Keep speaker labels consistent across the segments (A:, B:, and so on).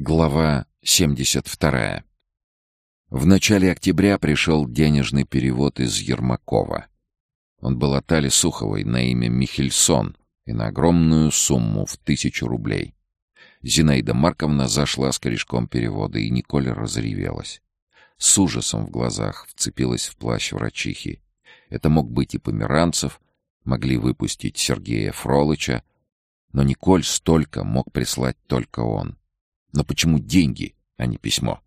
A: Глава 72. В начале октября пришел денежный перевод из Ермакова. Он был от Али Суховой на имя Михельсон и на огромную сумму в тысячу рублей. Зинаида Марковна зашла с корешком перевода, и Николь разревелась. С ужасом в глазах вцепилась в плащ врачихи. Это мог быть и Померанцев, могли выпустить Сергея Фролыча, но Николь столько мог прислать только он. Но почему деньги, а не письмо?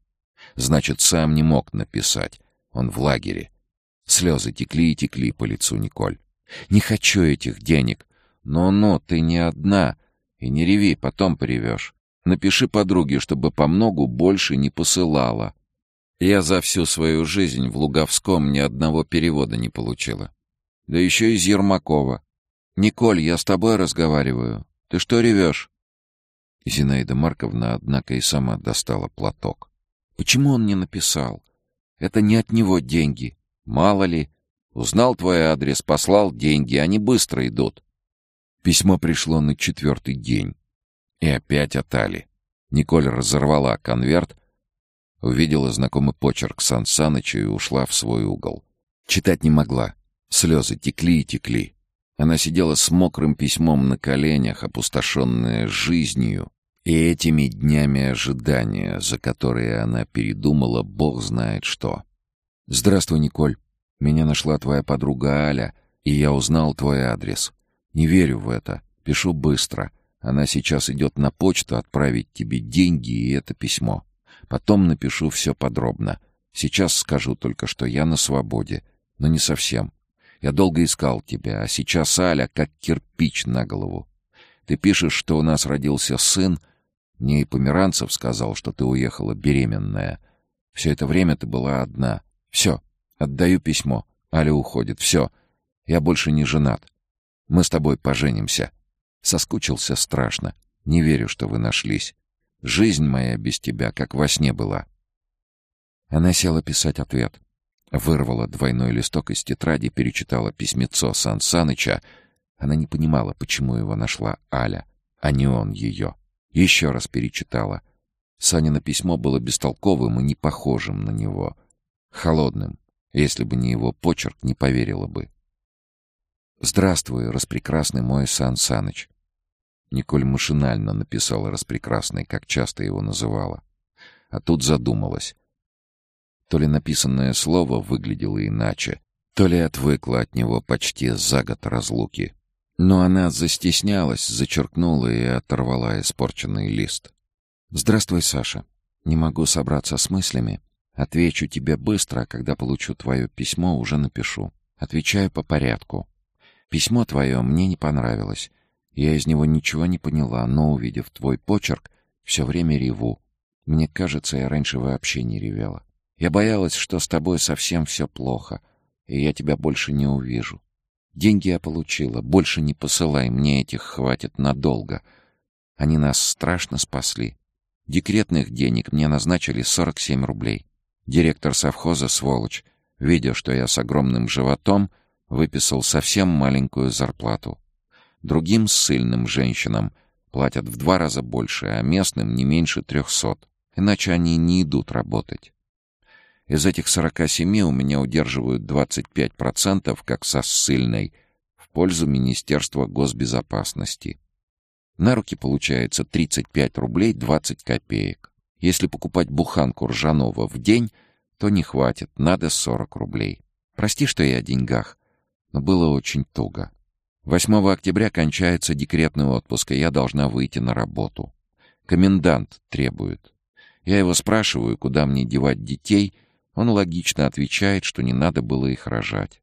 A: Значит, сам не мог написать. Он в лагере. Слезы текли и текли по лицу Николь. «Не хочу этих денег. Но-но, ты не одна. И не реви, потом поревешь. Напиши подруге, чтобы по многу больше не посылала. Я за всю свою жизнь в Луговском ни одного перевода не получила. Да еще из Ермакова. Николь, я с тобой разговариваю. Ты что ревешь?» Зинаида Марковна, однако, и сама достала платок. «Почему он не написал? Это не от него деньги. Мало ли. Узнал твой адрес, послал деньги, они быстро идут». Письмо пришло на четвертый день. И опять от Али. Николь разорвала конверт, увидела знакомый почерк Сан Саныча и ушла в свой угол. Читать не могла. Слезы текли и текли. Она сидела с мокрым письмом на коленях, опустошенная жизнью и этими днями ожидания, за которые она передумала бог знает что. «Здравствуй, Николь. Меня нашла твоя подруга Аля, и я узнал твой адрес. Не верю в это. Пишу быстро. Она сейчас идет на почту отправить тебе деньги и это письмо. Потом напишу все подробно. Сейчас скажу только, что я на свободе, но не совсем. Я долго искал тебя, а сейчас Аля как кирпич на голову. Ты пишешь, что у нас родился сын. Мне и Померанцев сказал, что ты уехала беременная. Все это время ты была одна. Все, отдаю письмо. Аля уходит. Все, я больше не женат. Мы с тобой поженимся. Соскучился страшно. Не верю, что вы нашлись. Жизнь моя без тебя, как во сне была. Она села писать ответ. Вырвала двойной листок из тетради, перечитала письмецо Сан Саныча. Она не понимала, почему его нашла Аля, а не он ее. Еще раз перечитала. Санина письмо было бестолковым и не похожим на него. Холодным. Если бы не его почерк, не поверила бы. «Здравствуй, распрекрасный мой Сан Саныч». Николь машинально написала «распрекрасный», как часто его называла. А тут задумалась. То ли написанное слово выглядело иначе, то ли отвыкла от него почти за год разлуки. Но она застеснялась, зачеркнула и оторвала испорченный лист. «Здравствуй, Саша. Не могу собраться с мыслями. Отвечу тебе быстро, а когда получу твое письмо, уже напишу. Отвечаю по порядку. Письмо твое мне не понравилось. Я из него ничего не поняла, но, увидев твой почерк, все время реву. Мне кажется, я раньше вообще не ревела. Я боялась, что с тобой совсем все плохо, и я тебя больше не увижу. Деньги я получила, больше не посылай, мне этих хватит надолго. Они нас страшно спасли. Декретных денег мне назначили 47 рублей. Директор совхоза, сволочь, видя, что я с огромным животом, выписал совсем маленькую зарплату. Другим ссыльным женщинам платят в два раза больше, а местным не меньше трехсот. Иначе они не идут работать. Из этих 47 у меня удерживают 25%, как со ссыльной, в пользу Министерства госбезопасности. На руки получается 35 рублей 20 копеек. Если покупать буханку ржаного в день, то не хватит, надо 40 рублей. Прости, что я о деньгах, но было очень туго. 8 октября кончается декретный отпуск, и я должна выйти на работу. Комендант требует. Я его спрашиваю, куда мне девать детей — он логично отвечает, что не надо было их рожать.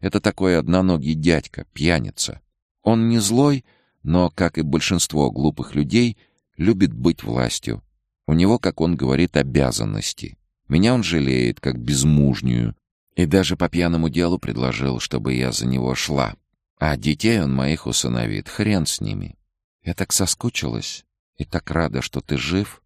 A: Это такой одноногий дядька, пьяница. Он не злой, но, как и большинство глупых людей, любит быть властью. У него, как он говорит, обязанности. Меня он жалеет, как безмужнюю, и даже по пьяному делу предложил, чтобы я за него шла. А детей он моих усыновит, хрен с ними. Я так соскучилась и так рада, что ты жив,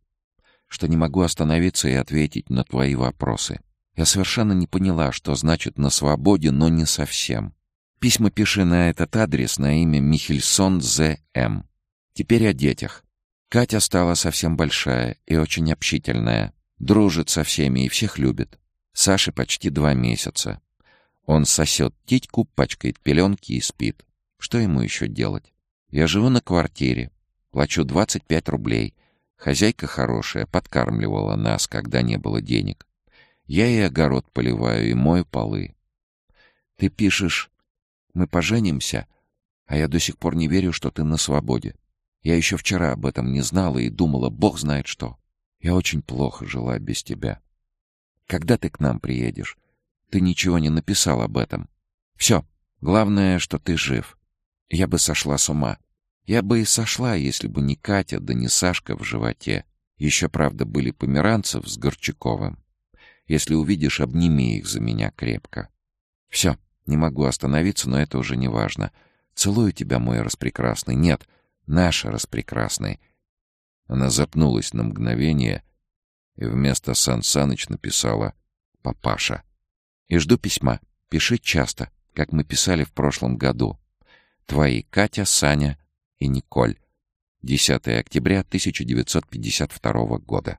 A: что не могу остановиться и ответить на твои вопросы. Я совершенно не поняла, что значит «на свободе», но не совсем. Письма пиши на этот адрес на имя Михельсон З.М. Теперь о детях. Катя стала совсем большая и очень общительная. Дружит со всеми и всех любит. Саше почти два месяца. Он сосет титьку, пачкает пеленки и спит. Что ему еще делать? Я живу на квартире. Плачу 25 рублей. Хозяйка хорошая, подкармливала нас, когда не было денег. Я и огород поливаю, и мою полы. Ты пишешь, мы поженимся, а я до сих пор не верю, что ты на свободе. Я еще вчера об этом не знала и думала, бог знает что. Я очень плохо жила без тебя. Когда ты к нам приедешь? Ты ничего не написал об этом. Все. Главное, что ты жив. Я бы сошла с ума. Я бы и сошла, если бы не Катя, да не Сашка в животе. Еще, правда, были Померанцев с Горчаковым. Если увидишь, обними их за меня крепко. Все, не могу остановиться, но это уже не важно. Целую тебя, мой распрекрасный. Нет, наш распрекрасный. Она запнулась на мгновение и вместо Сан Саныч написала «Папаша». И жду письма. Пиши часто, как мы писали в прошлом году. Твои Катя, Саня и Николь. 10 октября 1952 года.